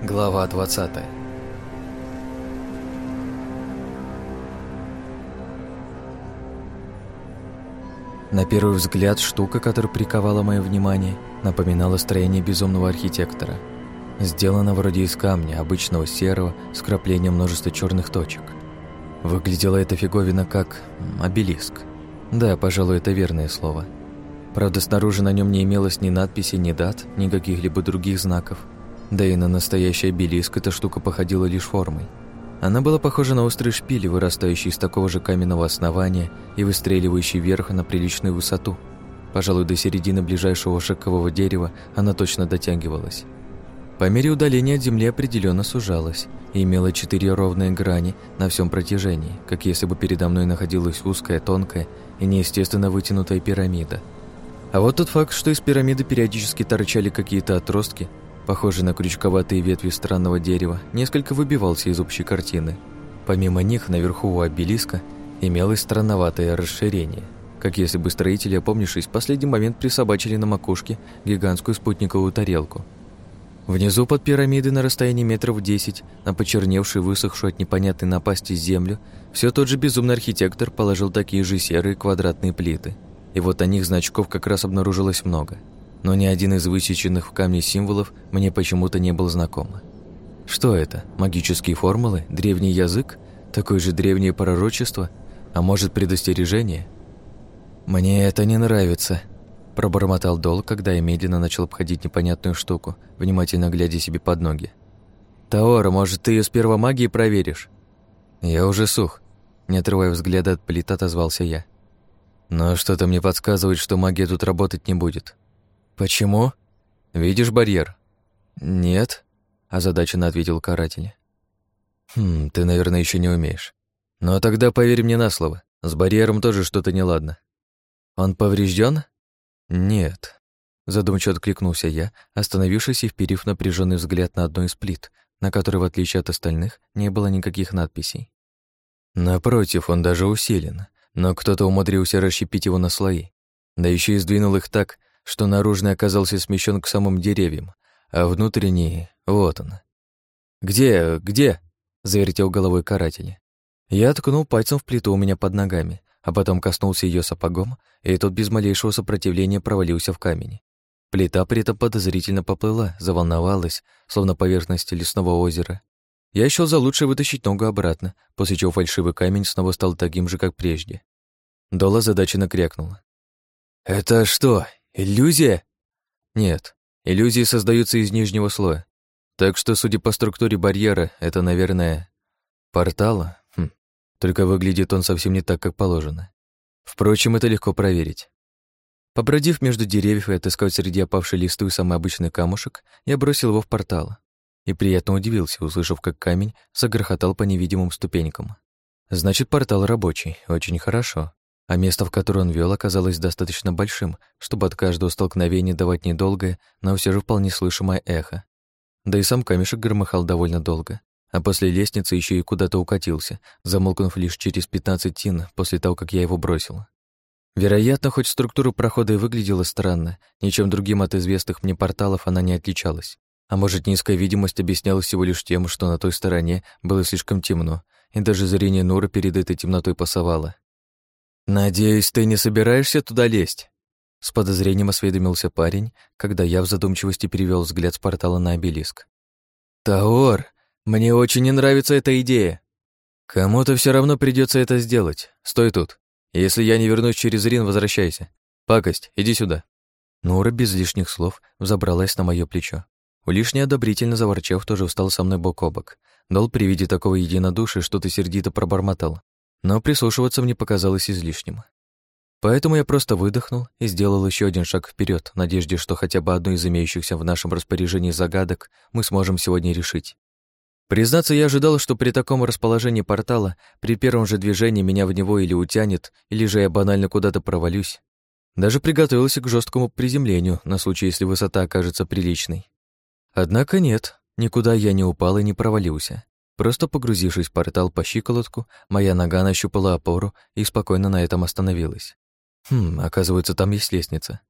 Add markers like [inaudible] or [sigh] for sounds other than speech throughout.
Глава 20 На первый взгляд штука, которая приковала мое внимание, напоминала строение безумного архитектора. Сделана вроде из камня, обычного серого, с краплением множества черных точек. Выглядела эта фиговина как обелиск. Да, пожалуй, это верное слово. Правда, снаружи на нем не имелось ни надписи, ни дат, ни каких-либо других знаков. Да и на настоящий обелиск эта штука походила лишь формой. Она была похожа на острый шпиль, вырастающий из такого же каменного основания и выстреливающий вверх на приличную высоту. Пожалуй, до середины ближайшего шакового дерева она точно дотягивалась. По мере удаления от земли определенно сужалась и имела четыре ровные грани на всем протяжении, как если бы передо мной находилась узкая, тонкая и неестественно вытянутая пирамида. А вот тот факт, что из пирамиды периодически торчали какие-то отростки, похожие на крючковатые ветви странного дерева, несколько выбивался из общей картины. Помимо них, наверху у обелиска имелось странноватое расширение, как если бы строители, опомнившись, в последний момент присобачили на макушке гигантскую спутниковую тарелку. Внизу под пирамидой на расстоянии метров десять, на почерневшую, высохшую от непонятной напасти землю, все тот же безумный архитектор положил такие же серые квадратные плиты. И вот о них значков как раз обнаружилось много – но ни один из высеченных в камне символов мне почему-то не был знаком. Что это? Магические формулы? Древний язык? Такое же древнее пророчество? А может, предостережение? «Мне это не нравится», – пробормотал Дол, когда я медленно начал обходить непонятную штуку, внимательно глядя себе под ноги. «Таора, может, ты ее с первой магией проверишь?» «Я уже сух», – не отрывая взгляда от плит, отозвался я. «Но что-то мне подсказывает, что магия тут работать не будет. «Почему?» «Видишь барьер?» «Нет», – озадаченно ответил каратель. «Хм, ты, наверное, еще не умеешь. Но тогда поверь мне на слово, с барьером тоже что-то неладно. Он поврежден? «Нет», – задумчиво откликнулся я, остановившись и вперив напряженный взгляд на одну из плит, на которой, в отличие от остальных, не было никаких надписей. Напротив, он даже усилен, но кто-то умудрился расщепить его на слои, да еще и сдвинул их так, что наружный оказался смещен к самым деревьям, а внутренний — вот он. «Где? Где?» — завертел головой каратель. Я ткнул пальцем в плиту у меня под ногами, а потом коснулся ее сапогом, и тот без малейшего сопротивления провалился в камень. Плита при этом подозрительно поплыла, заволновалась, словно поверхность лесного озера. Я еще за лучшее вытащить ногу обратно, после чего фальшивый камень снова стал таким же, как прежде. Дола задача накрякнула. «Это что, Иллюзия? Нет, иллюзии создаются из нижнего слоя. Так что, судя по структуре барьера, это, наверное, портал. Хм. Только выглядит он совсем не так, как положено. Впрочем, это легко проверить. Побродив между деревьев и отыскав среди опавшей листвы самый обычный камушек, я бросил его в портал. И приятно удивился, услышав, как камень загрохотал по невидимым ступенькам. Значит, портал рабочий, очень хорошо а место, в которое он вел, оказалось достаточно большим, чтобы от каждого столкновения давать недолгое, но все же вполне слышимое эхо. Да и сам камешек громыхал довольно долго, а после лестницы еще и куда-то укатился, замолкнув лишь через 15 тин после того, как я его бросил. Вероятно, хоть структура прохода и выглядела странно, ничем другим от известных мне порталов она не отличалась. А может, низкая видимость объяснялась всего лишь тем, что на той стороне было слишком темно, и даже зрение Нура перед этой темнотой пасовало. «Надеюсь, ты не собираешься туда лезть?» С подозрением осведомился парень, когда я в задумчивости перевел взгляд с портала на обелиск. «Таор, мне очень не нравится эта идея. Кому-то все равно придется это сделать. Стой тут. Если я не вернусь через Рин, возвращайся. Пакость, иди сюда». Нура без лишних слов взобралась на мое плечо. Улиш одобрительно заворчав, тоже встал со мной бок о бок. Дал при виде такого единодушия что-то сердито пробормотал но прислушиваться мне показалось излишним. Поэтому я просто выдохнул и сделал еще один шаг вперед, в надежде, что хотя бы одну из имеющихся в нашем распоряжении загадок мы сможем сегодня решить. Признаться, я ожидал, что при таком расположении портала при первом же движении меня в него или утянет, или же я банально куда-то провалюсь. Даже приготовился к жесткому приземлению на случай, если высота окажется приличной. Однако нет, никуда я не упал и не провалился. Просто погрузившись в портал по щиколотку, моя нога нащупала опору и спокойно на этом остановилась. Хм, оказывается, там есть лестница.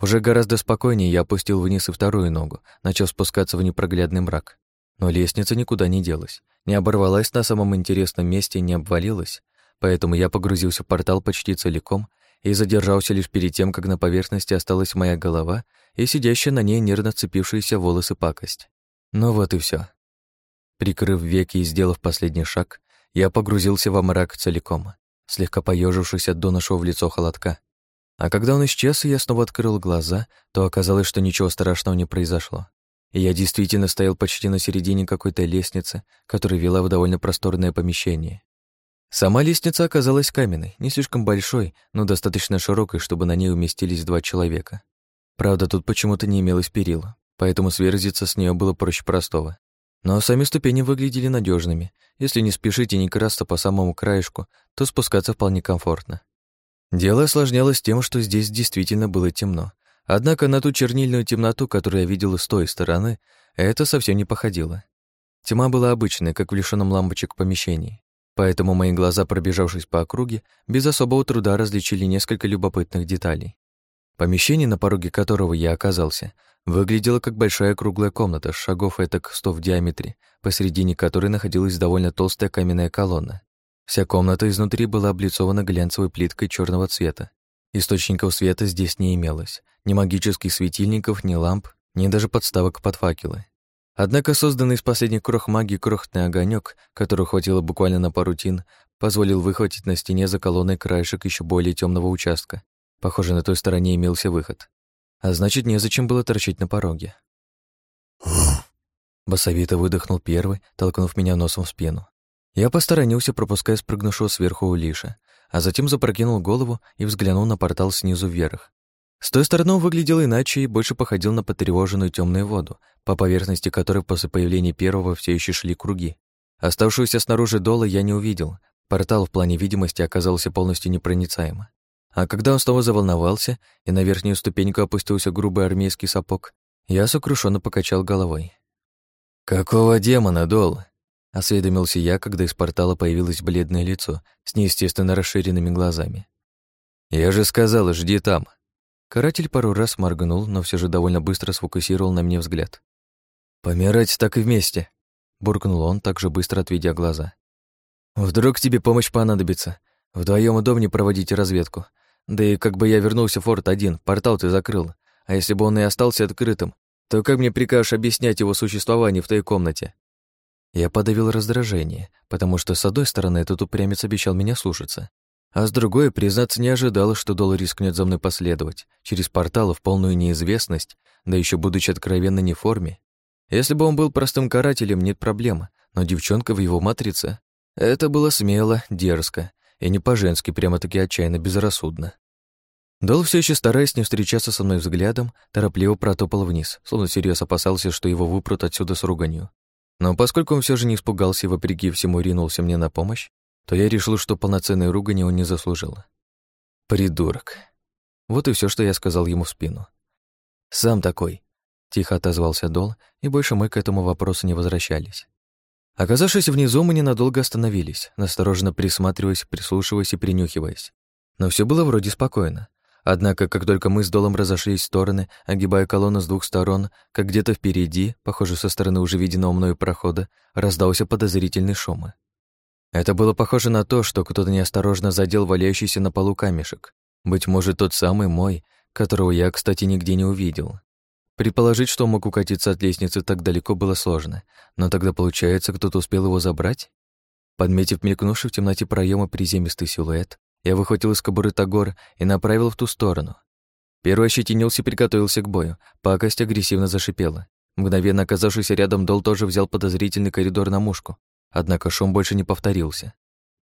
Уже гораздо спокойнее я опустил вниз и вторую ногу, начав спускаться в непроглядный мрак. Но лестница никуда не делась, не оборвалась на самом интересном месте и не обвалилась, поэтому я погрузился в портал почти целиком и задержался лишь перед тем, как на поверхности осталась моя голова и сидящая на ней нервно цепившиеся волосы пакость. Ну вот и все. Прикрыв веки и сделав последний шаг, я погрузился во мрак целиком, слегка поежившись от донышего в лицо холодка. А когда он исчез, и я снова открыл глаза, то оказалось, что ничего страшного не произошло. И я действительно стоял почти на середине какой-то лестницы, которая вела в довольно просторное помещение. Сама лестница оказалась каменной, не слишком большой, но достаточно широкой, чтобы на ней уместились два человека. Правда, тут почему-то не имелось перила, поэтому сверзиться с нее было проще простого. Но сами ступени выглядели надежными. Если не спешить и не красться по самому краешку, то спускаться вполне комфортно. Дело осложнялось тем, что здесь действительно было темно. Однако на ту чернильную темноту, которую я видел с той стороны, это совсем не походило. Тьма была обычной, как в лишённом лампочек помещении. Поэтому мои глаза, пробежавшись по округе, без особого труда различили несколько любопытных деталей. Помещение, на пороге которого я оказался, выглядело как большая круглая комната, шагов этак сто в диаметре, посередине которой находилась довольно толстая каменная колонна. Вся комната изнутри была облицована глянцевой плиткой черного цвета. Источников света здесь не имелось, ни магических светильников, ни ламп, ни даже подставок под факелы. Однако созданный из последних крох магии крохотный огонек, которого хватило буквально на пару тин, позволил выхватить на стене за колонной краешек еще более темного участка. Похоже, на той стороне имелся выход. А значит, незачем было торчать на пороге. [sniffs] Басовито выдохнул первый, толкнув меня носом в спину. Я посторонился, пропуская спрыгнувшего сверху Улиша, а затем запрокинул голову и взглянул на портал снизу вверх. С той стороны он выглядел иначе и больше походил на потревоженную темную воду, по поверхности которой после появления первого все еще шли круги. Оставшуюся снаружи дола я не увидел. Портал в плане видимости оказался полностью непроницаем. А когда он снова заволновался, и на верхнюю ступеньку опустился грубый армейский сапог, я сокрушенно покачал головой. «Какого демона, Дол?» — осведомился я, когда из портала появилось бледное лицо с неестественно расширенными глазами. «Я же сказал, жди там», Каратель пару раз моргнул, но все же довольно быстро сфокусировал на мне взгляд. «Помирать так и вместе», — буркнул он, также быстро отведя глаза. «Вдруг тебе помощь понадобится. Вдвоем удобнее проводить разведку. Да и как бы я вернулся в форт один, портал ты закрыл. А если бы он и остался открытым, то как мне прикажешь объяснять его существование в той комнате?» Я подавил раздражение, потому что, с одной стороны, этот упрямец обещал меня слушаться, а с другой, признаться, не ожидала, что Дол рискнет за мной последовать, через портал в полную неизвестность, да еще будучи откровенно не в форме. Если бы он был простым карателем, нет проблемы, но девчонка в его матрице — это было смело, дерзко и не по-женски, прямо-таки отчаянно безрассудно. Дол все еще стараясь не встречаться со мной взглядом, торопливо протопал вниз, словно всерьез опасался, что его выпрут отсюда с руганью. Но поскольку он все же не испугался и вопреки всему ринулся мне на помощь, то я решил, что полноценной ругани он не заслужил. Придурок. Вот и все, что я сказал ему в спину. «Сам такой», — тихо отозвался Дол, и больше мы к этому вопросу не возвращались. Оказавшись внизу, мы ненадолго остановились, настороженно присматриваясь, прислушиваясь и принюхиваясь. Но все было вроде спокойно. Однако, как только мы с Долом разошлись в стороны, огибая колонну с двух сторон, как где-то впереди, похоже, со стороны уже виденного мною прохода, раздался подозрительный шум. Это было похоже на то, что кто-то неосторожно задел валяющийся на полу камешек. Быть может, тот самый мой, которого я, кстати, нигде не увидел. Предположить, что он мог укатиться от лестницы так далеко, было сложно. Но тогда, получается, кто-то успел его забрать? Подметив мелькнувший в темноте проема приземистый силуэт, я выхватил из кобуры Тагор и направил в ту сторону. Первый ощетинился и приготовился к бою. Пакость агрессивно зашипела. Мгновенно оказавшийся рядом Дол тоже взял подозрительный коридор на мушку. Однако шум больше не повторился.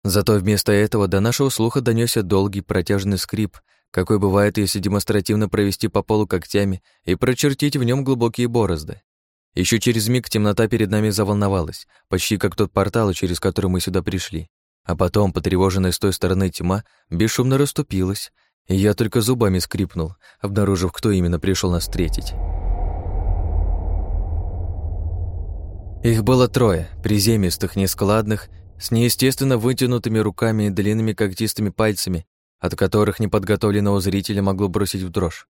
Зато вместо этого до нашего слуха донесся долгий протяжный скрип, какой бывает, если демонстративно провести по полу когтями и прочертить в нем глубокие борозды. Еще через миг темнота перед нами заволновалась, почти как тот портал, через который мы сюда пришли. А потом, потревоженная с той стороны тьма, бесшумно расступилась, и я только зубами скрипнул, обнаружив, кто именно пришел нас встретить. Их было трое, приземистых, нескладных, с неестественно вытянутыми руками и длинными когтистыми пальцами, от которых неподготовленного зрителя могло бросить в дрожь.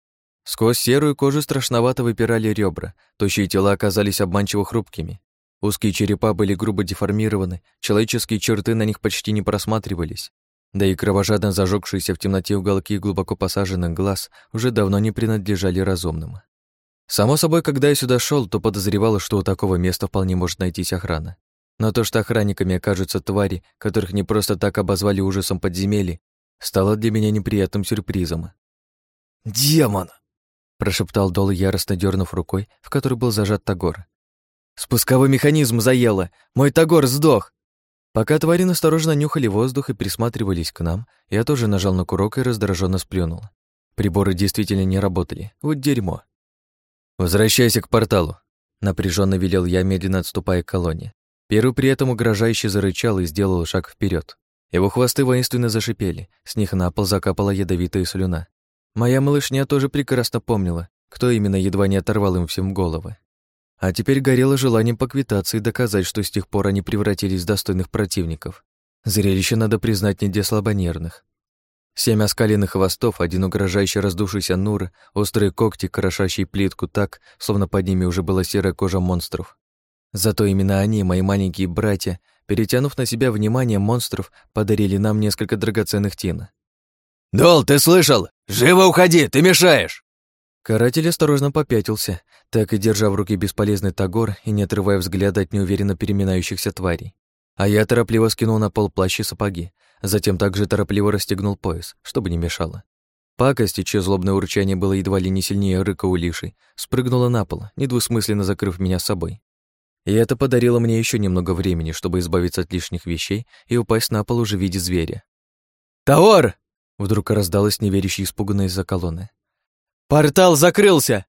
Сквозь серую кожу страшновато выпирали ребра, тощие тела оказались обманчиво хрупкими. Узкие черепа были грубо деформированы, человеческие черты на них почти не просматривались. Да и кровожадно зажегшиеся в темноте уголки глубоко посаженных глаз уже давно не принадлежали разумным. Само собой, когда я сюда шел, то подозревала, что у такого места вполне может найтись охрана. Но то, что охранниками окажутся твари, которых не просто так обозвали ужасом подземелья, стало для меня неприятным сюрпризом. «Демон!» – прошептал Дол, яростно дернув рукой, в которой был зажат Тагор. «Спусковой механизм заело! Мой Тагор сдох!» Пока твари осторожно нюхали воздух и присматривались к нам, я тоже нажал на курок и раздраженно сплюнул. Приборы действительно не работали. Вот дерьмо. «Возвращайся к порталу», — напряженно велел я, медленно отступая к колонне. Первый при этом угрожающе зарычал и сделал шаг вперед. Его хвосты воинственно зашипели, с них на пол закапала ядовитая слюна. Моя малышня тоже прекрасно помнила, кто именно едва не оторвал им всем головы. А теперь горело желанием поквитаться и доказать, что с тех пор они превратились в достойных противников. Зрелище, надо признать, не для слабонервных. Семь оскаленных хвостов, один угрожающий раздувшийся нур, острые когти, крошащие плитку так, словно под ними уже была серая кожа монстров. Зато именно они, мои маленькие братья, перетянув на себя внимание монстров, подарили нам несколько драгоценных тин. «Дол, ты слышал? Живо уходи, ты мешаешь!» Каратель осторожно попятился, так и держа в руке бесполезный тагор и не отрывая взгляда от неуверенно переминающихся тварей. А я торопливо скинул на пол плащ и сапоги, затем также торопливо расстегнул пояс, чтобы не мешало. Пакость, чье злобное урчание было едва ли не сильнее рыка у лишей, спрыгнула на пол, недвусмысленно закрыв меня собой. И это подарило мне еще немного времени, чтобы избавиться от лишних вещей и упасть на пол уже в виде зверя. «Товар!» — вдруг раздалось неверяще испуганно из-за колонны. «Портал закрылся!»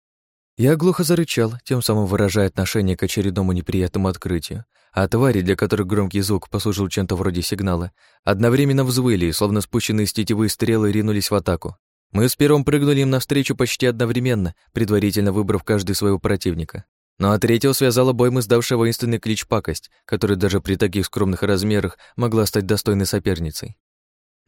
Я глухо зарычал, тем самым выражая отношение к очередному неприятному открытию, а твари, для которых громкий звук послужил чем-то вроде сигнала, одновременно взвыли словно спущенные с тетивы стрелы, ринулись в атаку. Мы с первым прыгнули им навстречу почти одновременно, предварительно выбрав каждый своего противника. Ну а третьего связала бойм издавшая воинственный клич пакость, который даже при таких скромных размерах могла стать достойной соперницей.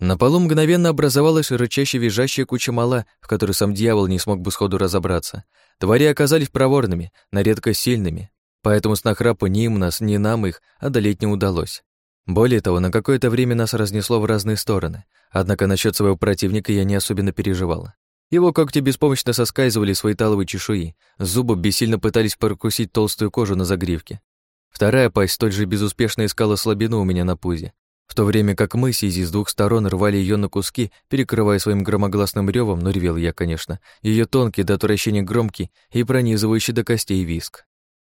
На полу мгновенно образовалась рычащая визжащая куча мала, в которой сам дьявол не смог бы сходу разобраться. Твари оказались проворными, на редкость сильными, поэтому с нахрапу ни им нас, ни нам их одолеть не удалось. Более того, на какое-то время нас разнесло в разные стороны, однако насчет своего противника я не особенно переживала. Его когти беспомощно соскальзывали свои таловые чешуи, зубы бессильно пытались прокусить толстую кожу на загривке. Вторая пасть столь же безуспешно искала слабину у меня на пузе, в то время как мы, сизи с двух сторон, рвали ее на куски, перекрывая своим громогласным ревом, но ревел я, конечно, ее тонкий до отвращения громкий и пронизывающий до костей виск.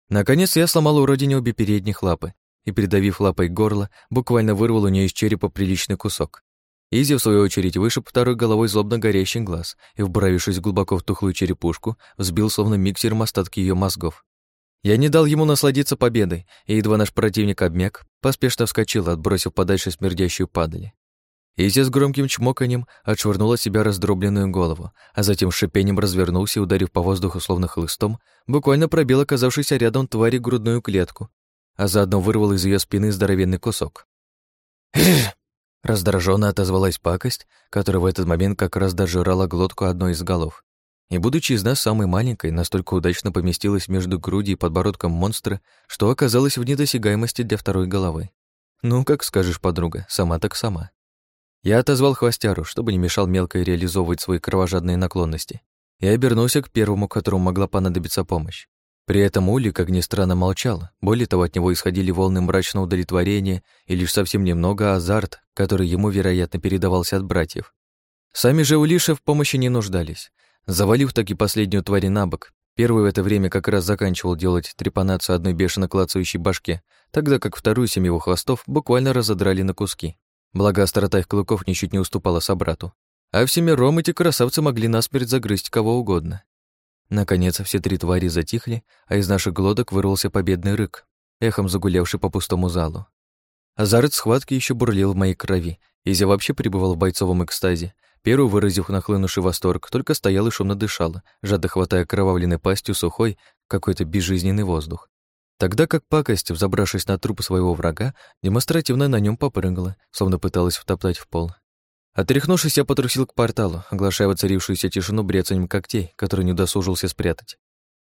Наконец я сломал уродине обе передних лапы и, придавив лапой горло, буквально вырвал у нее из черепа приличный кусок. Изи, в свою очередь, вышиб второй головой злобно горящий глаз и, вбравившись глубоко в тухлую черепушку, взбил словно миксером остатки ее мозгов. Я не дал ему насладиться победой, и едва наш противник обмяк, поспешно вскочил, отбросив подальше смердящую падаль. Изи с громким чмоканьем отшвырнула себя раздробленную голову, а затем шипением развернулся и, ударив по воздуху словно хлыстом, буквально пробил оказавшийся рядом твари грудную клетку, а заодно вырвал из ее спины здоровенный кусок. Раздраженно отозвалась пакость, которая в этот момент как раз дожирала глотку одной из голов. И, будучи из нас самой маленькой, настолько удачно поместилась между груди и подбородком монстра, что оказалась в недосягаемости для второй головы. Ну, как скажешь, подруга, сама так сама. Я отозвал хвостяру, чтобы не мешал мелко реализовывать свои кровожадные наклонности, и обернулся к первому, которому могла понадобиться помощь. При этом Ули, как ни странно, молчал. Более того, от него исходили волны мрачного удовлетворения и лишь совсем немного азарт, который ему, вероятно, передавался от братьев. Сами же Улиши в помощи не нуждались. Завалив таки последнюю тварь на бок, первый в это время как раз заканчивал делать трепанацию одной бешено клацающей башке, тогда как вторую семью хвостов буквально разодрали на куски. Благо, острота их клыков ничуть не уступала собрату. А всемиром эти красавцы могли насмерть загрызть кого угодно. Наконец, все три твари затихли, а из наших глоток вырвался победный рык, эхом загулявший по пустому залу. Азарт схватки еще бурлил в моей крови, Изя вообще пребывал в бойцовом экстазе. Первый, выразив нахлынувший восторг, только стоял и шумно дышал, жадно хватая кровавленной пастью сухой, какой-то безжизненный воздух. Тогда как пакость, взобравшись на труп своего врага, демонстративно на нем попрыгала, словно пыталась втоптать в пол. Отряхнувшись, я потрусил к порталу, оглашая воцарившуюся тишину брецанием когтей, который не удосужился спрятать.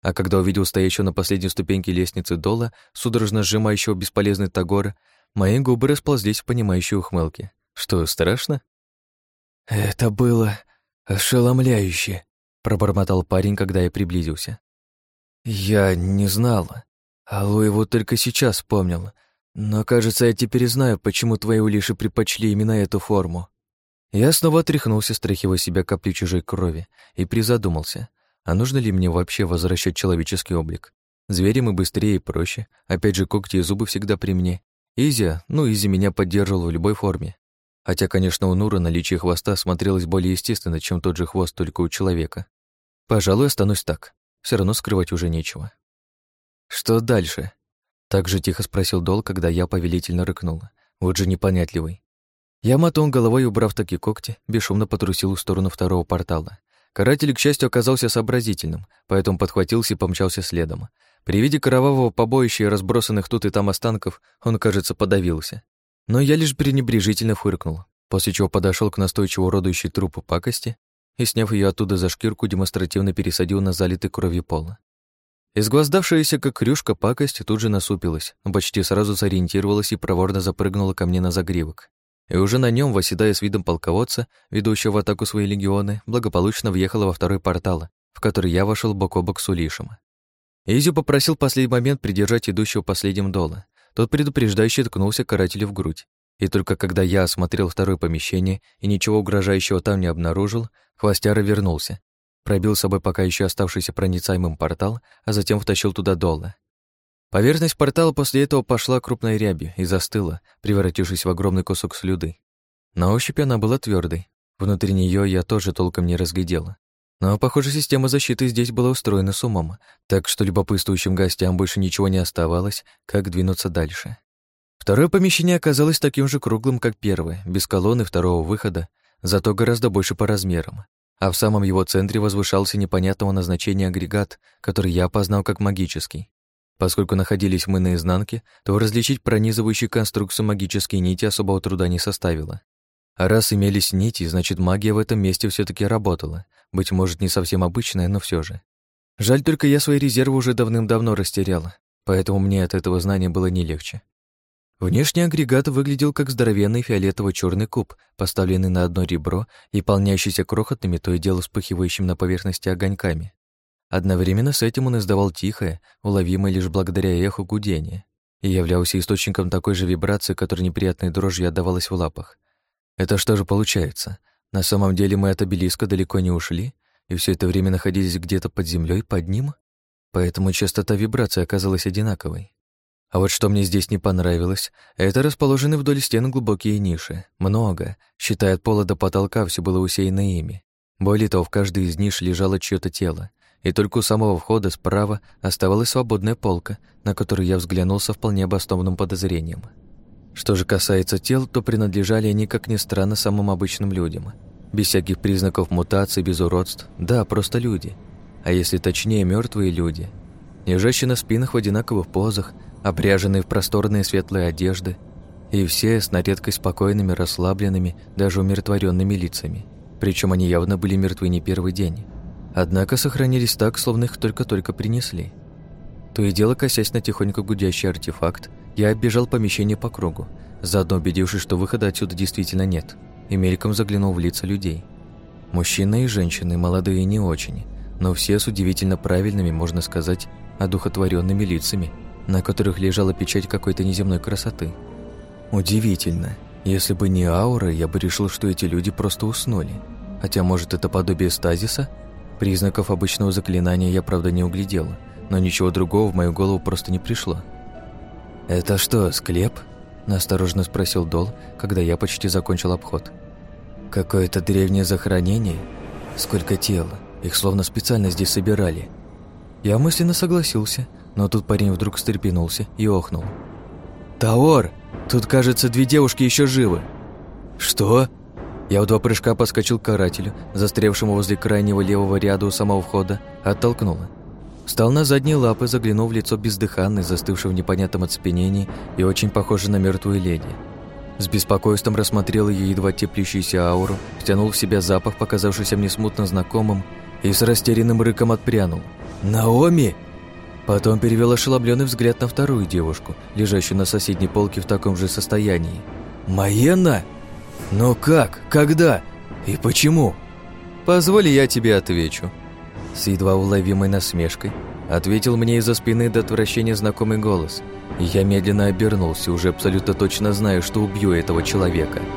а когда увидел стоящего на последней ступеньке лестницы Дола, судорожно сжимающего бесполезный Тагор, мои губы расползлись в понимающей ухмылке. Что, страшно? «Это было ошеломляюще», — пробормотал парень, когда я приблизился. «Я не знала. Алло его только сейчас вспомнил. Но, кажется, я теперь знаю, почему твои улиши предпочли именно эту форму». Я снова отряхнулся, стряхивая себя капли чужой крови, и призадумался, а нужно ли мне вообще возвращать человеческий облик? Звери мы быстрее и проще, опять же, когти и зубы всегда при мне. Изя, ну, Изи меня поддерживал в любой форме. Хотя, конечно, у Нура наличие хвоста смотрелось более естественно, чем тот же хвост только у человека. Пожалуй, останусь так. Все равно скрывать уже нечего. «Что дальше?» Так же тихо спросил Дол, когда я повелительно рыкнула. Вот же непонятливый. Я мотал головой, убрав такие когти, бесшумно потрусил в сторону второго портала. Каратель, к счастью, оказался сообразительным, поэтому подхватился и помчался следом. При виде кровавого побоища и разбросанных тут и там останков он, кажется, подавился. Но я лишь пренебрежительно фыркнул, после чего подошел к настойчиво родующей трупу пакости и, сняв ее оттуда за шкирку, демонстративно пересадил на залитый кровью пол. Изгвоздавшаяся, как крюшка, пакость тут же насупилась, но почти сразу сориентировалась и проворно запрыгнула ко мне на загривок. И уже на нем, восседая с видом полководца, ведущего в атаку свои легионы, благополучно въехала во второй портал, в который я вошел бок о бок с Улишем. Изю попросил в последний момент придержать идущего последним дола. Тот предупреждающе ткнулся карателю в грудь. И только когда я осмотрел второе помещение и ничего угрожающего там не обнаружил, хвостяра вернулся, пробил с собой пока еще оставшийся проницаемым портал, а затем втащил туда Дола. Поверхность портала после этого пошла крупной рябью и застыла, превратившись в огромный кусок слюды. На ощупь она была твердой. Внутри нее я тоже толком не разглядела. Но, похоже, система защиты здесь была устроена с умом, так что любопытствующим гостям больше ничего не оставалось, как двинуться дальше. Второе помещение оказалось таким же круглым, как первое, без колонны второго выхода, зато гораздо больше по размерам а в самом его центре возвышался непонятного назначения агрегат, который я опознал как магический. Поскольку находились мы на изнанке, то различить пронизывающую конструкцию магические нити особого труда не составило. А раз имелись нити, значит магия в этом месте все таки работала, быть может, не совсем обычная, но все же. Жаль только я свои резервы уже давным-давно растеряла, поэтому мне от этого знания было не легче. Внешний агрегат выглядел как здоровенный фиолетово черный куб, поставленный на одно ребро и полняющийся крохотными, то и дело вспыхивающим на поверхности огоньками. Одновременно с этим он издавал тихое, уловимое лишь благодаря эху гудение, и являлся источником такой же вибрации, которая неприятной дрожью отдавалась в лапах. Это что же получается? На самом деле мы от обелиска далеко не ушли, и все это время находились где-то под землей под ним? Поэтому частота вибрации оказалась одинаковой. А вот что мне здесь не понравилось, это расположены вдоль стен глубокие ниши. Много. Считая от пола до потолка, все было усеяно ими. Более того, в каждой из ниш лежало чьё-то тело. И только у самого входа справа оставалась свободная полка, на которую я взглянул со вполне обоснованным подозрением. Что же касается тел, то принадлежали они, как ни странно, самым обычным людям. Без всяких признаков мутаций, без уродств. Да, просто люди. А если точнее, мертвые люди. Лежащие на спинах в одинаковых позах – обряженные в просторные светлые одежды, и все с на редкость спокойными, расслабленными, даже умиротворенными лицами. Причем они явно были мертвы не первый день. Однако сохранились так, словно их только-только принесли. То и дело, косясь на тихонько гудящий артефакт, я оббежал помещение по кругу, заодно убедившись, что выхода отсюда действительно нет, и мельком заглянул в лица людей. Мужчины и женщины, молодые и не очень, но все с удивительно правильными, можно сказать, одухотворенными лицами – на которых лежала печать какой-то неземной красоты. Удивительно. Если бы не аура, я бы решил, что эти люди просто уснули. Хотя, может, это подобие стазиса? Признаков обычного заклинания я, правда, не углядел, но ничего другого в мою голову просто не пришло. «Это что, склеп?» – насторожно спросил Дол, когда я почти закончил обход. «Какое-то древнее захоронение? Сколько тел? Их словно специально здесь собирали». Я мысленно согласился, но тут парень вдруг встрепенулся и охнул. «Таор! Тут, кажется, две девушки еще живы!» «Что?» Я в два прыжка подскочил к карателю, застрявшему возле крайнего левого ряда у самого входа, оттолкнула. Встал на задние лапы, заглянув в лицо бездыханной, застывшей в непонятном оцепенении и очень похожей на мертвую леди. С беспокойством рассмотрел ее едва теплящуюся ауру, втянул в себя запах, показавшийся мне смутно знакомым, и с растерянным рыком отпрянул. «Наоми!» Потом перевел ошеломленный взгляд на вторую девушку, лежащую на соседней полке в таком же состоянии. «Маена? Но как? Когда? И почему?» «Позволь, я тебе отвечу». С едва уловимой насмешкой ответил мне из-за спины до отвращения знакомый голос. Я медленно обернулся, уже абсолютно точно зная, что убью этого человека –